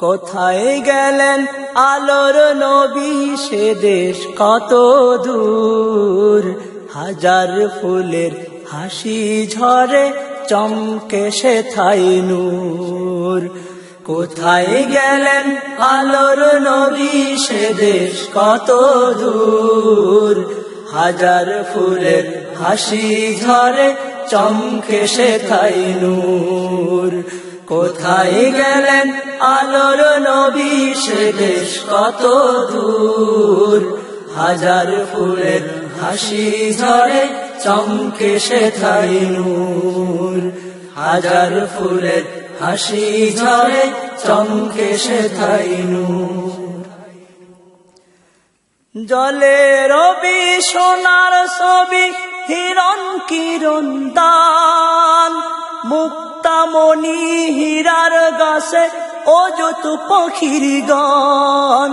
কোথায় গেলেন আলোর নবী? সে দেশ কত দূর? হাজার ফুলের হাসি ঝরে চমকে সে থাই নূর। কোথায় গেলেন আলোর নবী? সে দেশ কত দূর? হাজার ফুলের হাসি ঝরে চমকে সে থাই নূর। কোথায় গেলেন আলোর নবী সে দেশ কত দূর। হাজার ফুলের হাসি ঝরে চমকে সে থাই নূর। হাজার ফুলের হাসি ঝরে চমকে সে থাই নূর। জলে রবি সোনার ছবি, হিরণ কিরণ দান মুক্তামণি হীরার গাছে ও যত পাখির গান,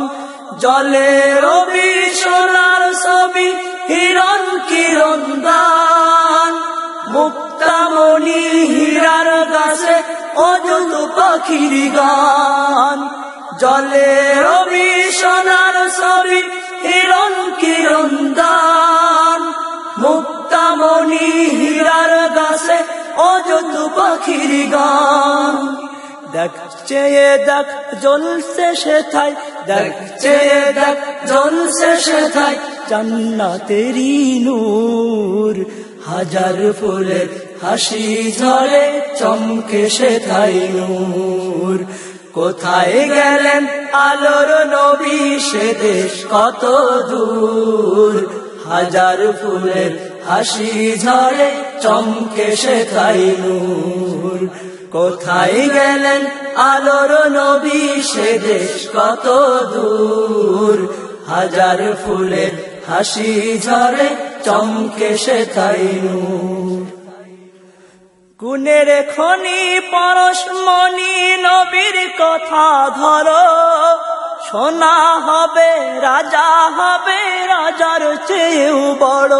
জলে রবি সোনার ছবি, হিরণ কিরণ দান। মুক্তামণি হীরার গাছে ও যত পাখির গান, জলে রবি সোনার ছবি, হিরণ কিরণ দান। মুক্তামণি হীরার গাছে অযত পাখির গান। দেখ চেয়ে দেখ জ্বলছে সে থাই দেখ চেয়ে দেখ জ্বলছে সে থাই জান্নাতেরি নূর, হাজার ফুলের হাসি ঝরে, চমকে সে থাই নূর। কোথায় গেলেন আলোর নবী সে দেশ কত দূর? হাজার ফুলের হাসি ঝরে, চমকে সে খাই নূর। কোথায় গেলেন? আলোর নবী সে দেশ কত দূর? হাজার ফুলের হাসি ঝরে, চমকে সে নূর। গুণের খনি পরশমণি নবীর কথা ধরো। সোনা হবে, রাজা হবে, রাজার চেয়েও বড়।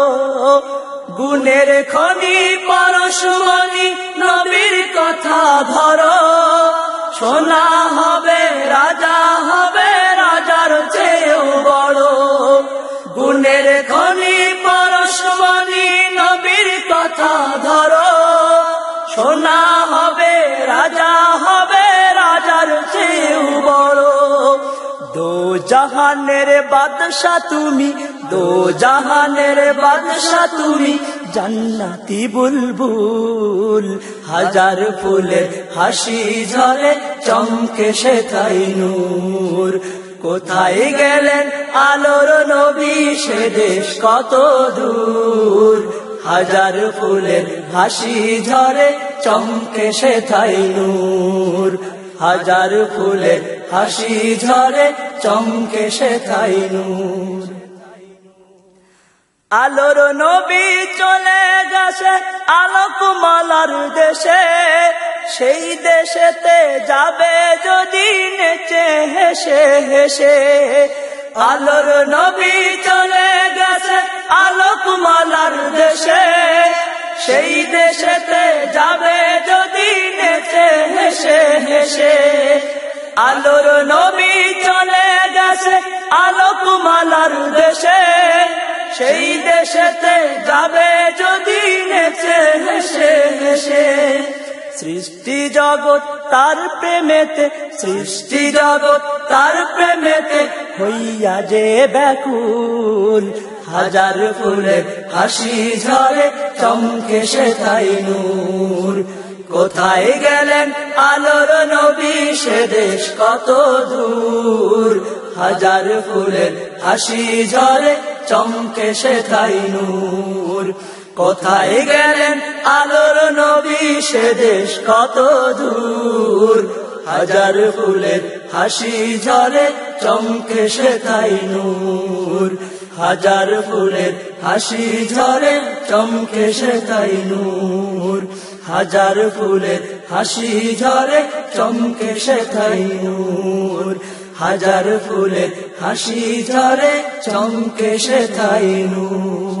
গুণের খনি, পরশমণি, নবীর কথা ধরো। সোনা হবে, রাজা হবে, রাজার চেয়েও বড়। গুণের খনি, পরশমণি, নবীর কথা ধরো। সোনা হবে, রাজা হবে, রাজার চেয়েও জাহানের বাদশা তুমি, দো জাহানের বাদশা তুমি, জান্নাতি বুলবুল, হাজার ফুলের হাসি ঝরে চমকে সে তাই নূর। কোথায় গেলেন আলোর নবী সে দেশ কত দূর? হাজার ফুলের হাসি ঝরে চমকে সে থাই নূর। হাজার ফুলের হাসি ঝরে চমকে সে থাই নূর। আলোর নবী চলে গেছে আলোকমালার দেশে। সেই দেশেতে যাবে যদি নেচে হেসে হেসে। আলোর নবী চলে গেছে আলোকমালার দেশে। সেই দেশেতে যাবে যদি নেচে হেসে হেসে। আলোর নবী চলে গেছে, আলোকমালার দেশে। সেই দেশেতে যাবে যদি নেচে, হেসে হেসে। সৃষ্টি জগৎ তার প্রেমেতে, সৃষ্টি জগৎ তার প্রেমেতে হইয়া যে ব্যাকুল। হাজার ফুলের হাসি ঝরে, চমকে সে তাই নূর। কোথায় গেলেন? আলোর নবী সে দেশ কত দূর? হাজার ফুলের হাসি ঝরে, চমকে সে তাই নূর। কোথায় গেলেন? আলোর নবী সে দেশ কত দূর? হাজার ফুলের হাসি ঝরে, চমকে সে তাই নূর। হাজার ফুলের হাসি ঝরে, চমকে সে তাই নূর। হাজার ফুলের হাসি ঝরে, চমকে সে তাই নূর। হাজার ফুলের হাসি ঝরে, চমকে সে তাই নূর।